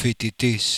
φοιτητής.